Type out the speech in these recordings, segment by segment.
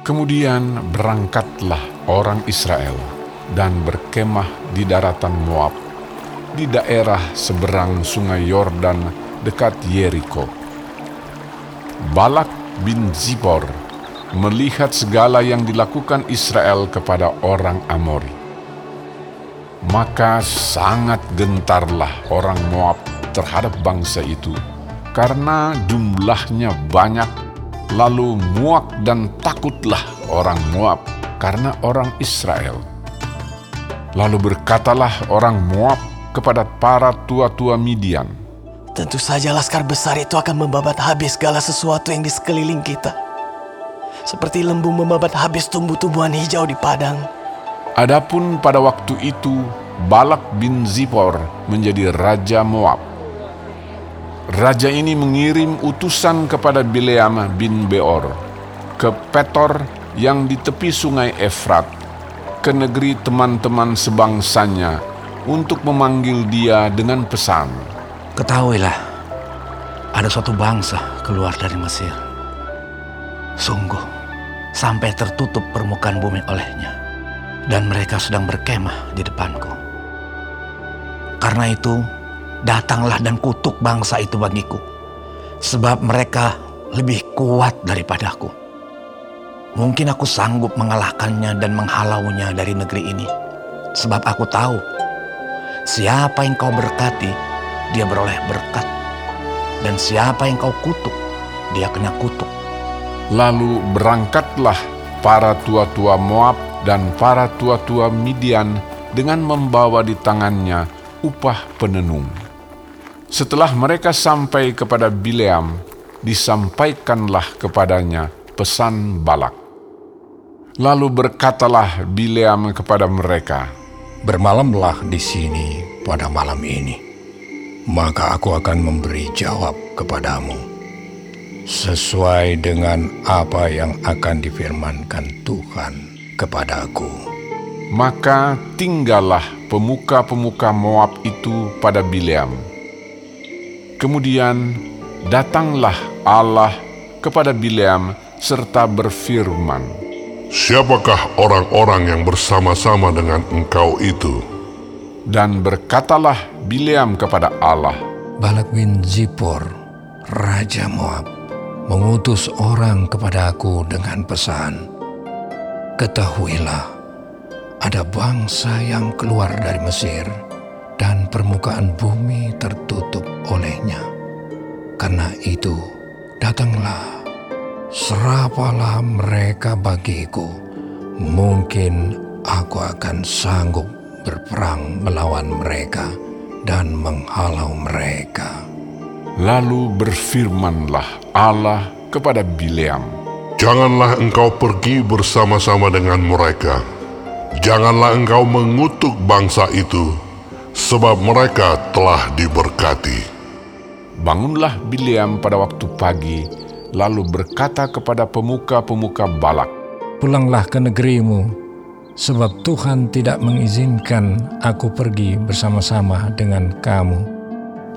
Kemudian berangkatlah orang Israel dan berkemah di daratan Moab, di daerah seberang sungai Yordan dekat Yeriko. Balak bin Zipor melihat segala yang dilakukan Israel kepada orang Amori. Maka sangat gentarlah orang Moab terhadap bangsa itu, karena jumlahnya banyak, lalu muak dan takutlah orang Moab karena orang Israel. Lalu berkatalah orang Moab kepada para tua-tua Midian, Tentu saja laskar besar itu akan membabat habis segala sesuatu yang di sekeliling kita. Seperti lembu membabat habis tumbuh-tumbuhan hijau di padang. Adapun pada waktu itu Balak bin Zipor menjadi raja Moab. Raja ini mengirim utusan kepada Bileam bin Beor ke Petor yang di tepi sungai Efrat ke negeri teman-teman sebangsanya untuk memanggil dia dengan pesan. Ketahuilah, ada suatu bangsa keluar dari Mesir. Sungguh, sampai tertutup permukaan bumi olehnya. Dan mereka sedang berkemah di depanku. Karena itu, datanglah dan kutuk bangsa itu bagiku. Sebab mereka lebih kuat daripadaku. Mungkin aku sanggup mengalahkannya dan menghalaunya dari negeri ini. Sebab aku tahu, siapa yang kau berkati, dia beroleh berkat. Dan siapa yang kau kutuk, dia kena kutuk. Lalu berangkatlah para tua-tua Moab dan para tua-tua Midian dengan membawa di tangannya upah penenung. Setelah mereka sampai kepada Bileam, disampaikanlah kepadanya pesan Balak. Lalu berkatalah Bileam kepada mereka, Bermalamlah di sini pada malam ini, maka aku akan memberi jawab kepadamu sesuai dengan apa yang akan difirmankan Tuhan kepadaku. Maka tinggallah pemuka-pemuka Moab itu pada Bileam. Kemudian datanglah Allah kepada Bileam serta berfirman, Siapakah orang-orang yang bersama-sama dengan engkau itu? Dan berkatalah Bileam kepada Allah, Balak bin Zipor, Raja Moab, mengutus orang kepadaku dengan pesan, Ketahuilah, ada bangsa yang keluar dari Mesir dan permukaan bumi tertutup olehnya. Karena itu, datanglah, serapalah mereka bagiku. Mungkin aku akan sanggup berperang melawan mereka dan menghalau mereka. Lalu berfirmanlah Allah kepada Bileam, Janganlah engkau pergi bersama-sama dengan mereka. Janganlah engkau mengutuk bangsa itu, sebab mereka telah diberkati. Bangunlah Bileam pada waktu pagi, lalu berkata kepada pemuka-pemuka Balak, Pulanglah ke negerimu, sebab Tuhan tidak mengizinkan aku pergi bersama-sama dengan kamu.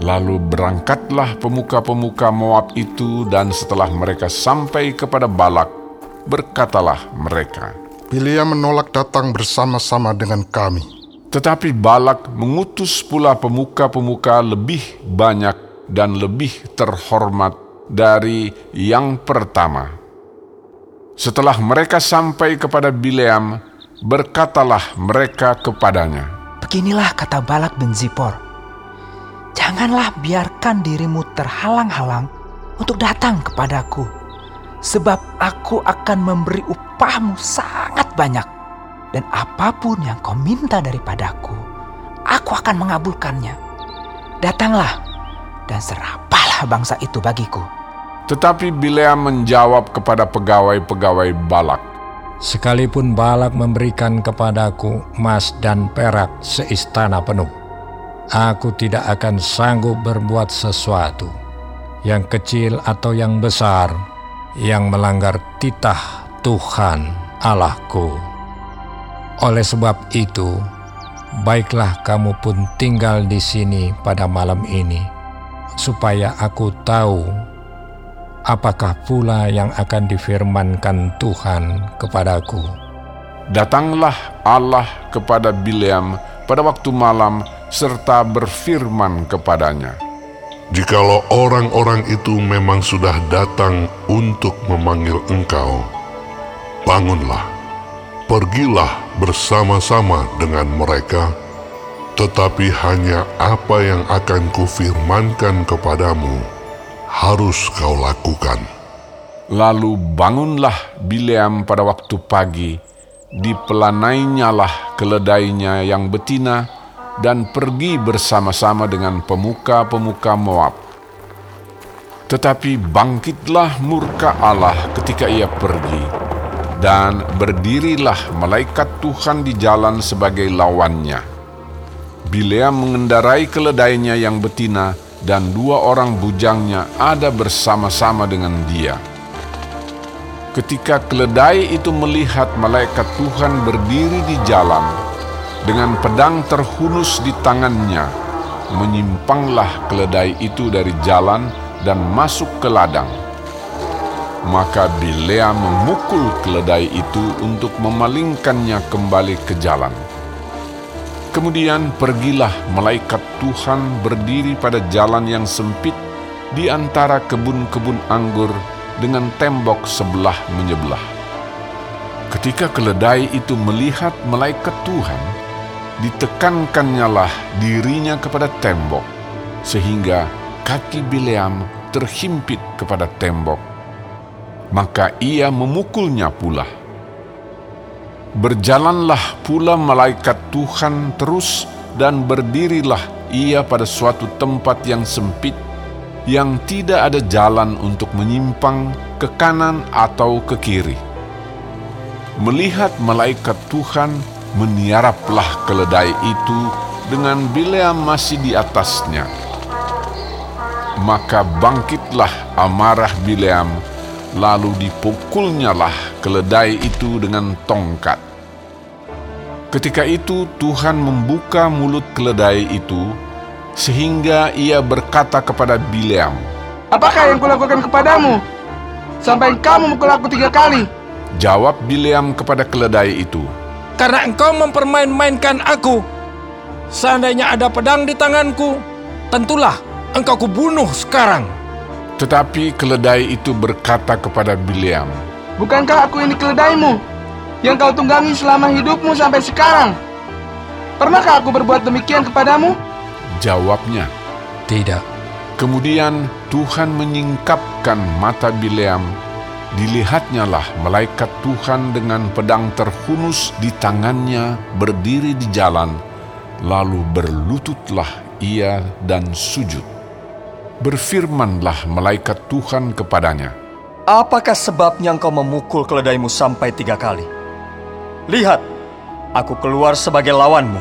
Lalu berangkatlah pemuka-pemuka Moab itu dan setelah mereka sampai kepada Balak, berkatalah mereka. Bileam menolak datang bersama-sama dengan kami. Tetapi Balak mengutus pula pemuka-pemuka lebih banyak dan lebih terhormat dari yang pertama. Setelah mereka sampai kepada Bileam, berkatalah mereka kepadanya, Beginilah kata Balak bin Zipor. Janganlah biarkan dirimu terhalang-halang untuk datang kepadaku. Sebab aku akan memberi upahmu sangat banyak. Dan apa pun yang kau minta daripadaku, aku akan mengabulkannya. Datanglah dan serapalah bangsa itu bagiku. Tetapi Bileam menjawab kepada pegawai-pegawai Balak, Sekalipun Balak memberikan kepadaku emas dan perak seistana penuh, aku tidak akan sanggup berbuat sesuatu yang kecil atau yang besar yang melanggar titah Tuhan Allahku. Oleh sebab itu, baiklah kamu pun tinggal di sini pada malam ini, supaya aku tahu apakah pula yang akan difirmankan Tuhan kepadaku? Datanglah Allah kepada Bileam pada waktu malam serta berfirman kepadanya. Jikalau orang-orang itu memang sudah datang untuk memanggil engkau, bangunlah, pergilah bersama-sama dengan mereka, tetapi hanya apa yang akan kufirmankan kepadamu harus kau lakukan. Lalu bangunlah Bileam pada waktu pagi, dipelanainya keledainya yang betina, dan pergi bersama-sama dengan pemuka-pemuka Moab. Tetapi bangkitlah murka Allah ketika ia pergi, dan berdirilah malaikat Tuhan di jalan sebagai lawannya. Bilea mengendarai keledainya yang betina, dan dua orang bujangnya ada bersama-sama dengan dia. Ketika keledai itu melihat malaikat Tuhan berdiri di jalan, dengan pedang terhunus di tangannya, menyimpanglah keledai itu dari jalan dan masuk ke ladang. Maka Bilea memukul keledai itu untuk memalingkannya kembali ke jalan. Kemudian pergilah malaikat Tuhan berdiri pada jalan yang sempit di antara kebun-kebun anggur dengan tembok sebelah menyebelah. Ketika keledai itu melihat malaikat Tuhan, ditekankannya lah dirinya kepada tembok, sehingga kaki Bileam terhimpit kepada tembok. Maka ia memukulnya pula. Berjalanlah pula malaikat Tuhan terus dan berdirilah ia pada suatu tempat yang sempit, yang tidak ada jalan untuk menyimpang ke kanan atau ke kiri. Melihat malaikat Tuhan meniaraplah keledai itu dengan Bileam masih di atasnya. Maka bangkitlah amarah Bileam, lalu dipukulnyalah keledai itu dengan tongkat. Ketika itu Tuhan membuka mulut keledai itu, sehingga ia berkata kepada Bileam, Apakah yang kulakukan kepadamu? Sampai kamu memukul aku tiga kali. Jawab Bileam kepada keledai itu, karena engkau mempermain-mainkan aku. Seandainya ada pedang di tanganku, tentulah engkau kubunuh sekarang. Tetapi keledai itu berkata kepada Bileam, Bukankah aku ini keledaimu, yang kau tunggangi selama hidupmu sampai sekarang? Pernahkah aku berbuat demikian kepadamu? Jawabnya, Tidak. Kemudian Tuhan menyingkapkan mata Bileam Dilihatnya lah malaikat Tuhan dengan pedang terhunus di tangannya berdiri di jalan, lalu berlututlah ia dan sujud. Berfirmanlah malaikat Tuhan kepadanya, Apakah sebabnya engkau memukul keledaimu sampai tiga kali? Lihat, aku keluar sebagai lawanmu,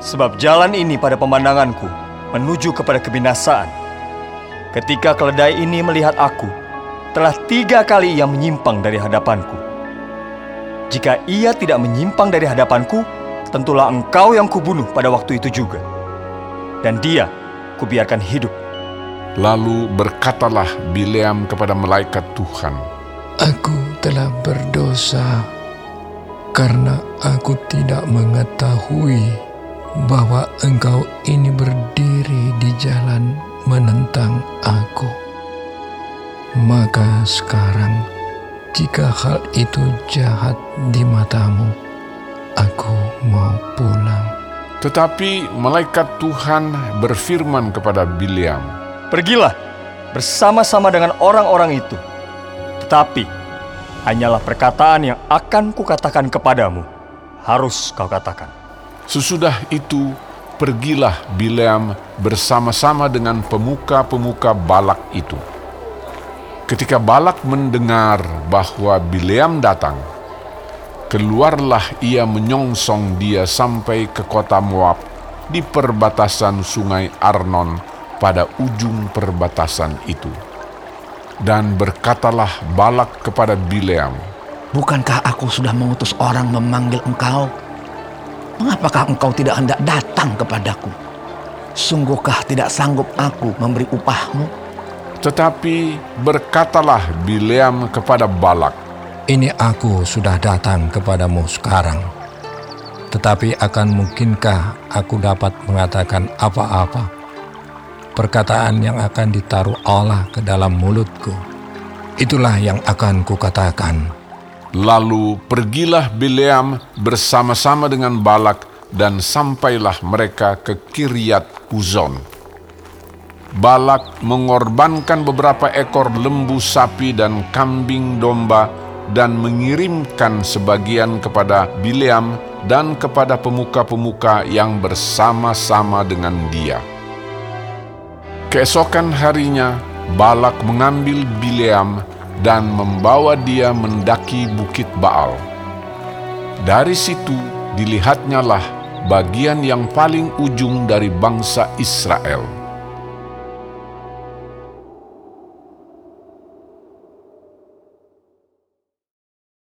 sebab jalan ini pada pemandanganku menuju kepada kebinasaan. Ketika keledai ini melihat aku, telah tiga kali ia menyimpang dari hadapanku. Jika ia tidak menyimpang dari hadapanku, tentulah engkau yang kubunuh pada waktu itu juga. Dan dia kubiarkan hidup. Lalu berkatalah Bileam kepada malaikat Tuhan, Aku telah berdosa karena aku tidak mengetahui bahwa engkau ini berdiri di jalan menentang aku. Maka sekarang, jika hal itu jahat di matamu, aku mau pulang. Tetapi malaikat Tuhan berfirman kepada Bileam, Pergilah bersama-sama dengan orang-orang itu. Tetapi, hanyalah perkataan yang akan kukatakan kepadamu, harus kau katakan. Sesudah itu, pergilah Bileam bersama-sama dengan pemuka-pemuka Balak itu. Ketika Balak mendengar bahwa Bileam datang, keluarlah ia menyongsong dia sampai ke kota Moab di perbatasan sungai Arnon pada ujung perbatasan itu. Dan berkatalah Balak kepada Bileam, Bukankah aku sudah mengutus orang memanggil engkau? Mengapakah engkau tidak hendak datang kepadaku? Sungguhkah tidak sanggup aku memberi upahmu? Tetapi berkatalah Bileam kepada Balak, Ini aku sudah datang kepadamu sekarang. Tetapi akan mungkinkah aku dapat mengatakan apa-apa? Perkataan yang akan ditaruh Allah ke dalam mulutku. Itulah yang akan kukatakan. Lalu pergilah Bileam bersama-sama dengan Balak dan sampailah mereka ke Kiryat Uzon. Balak mengorbankan beberapa ekor lembu sapi dan kambing domba dan mengirimkan sebagian kepada Bileam dan kepada pemuka-pemuka yang bersama-sama dengan dia. Keesokan harinya, Balak mengambil Bileam dan membawa dia mendaki bukit Baal. Dari situ dilihatnyalah bagian yang paling ujung dari bangsa Israel.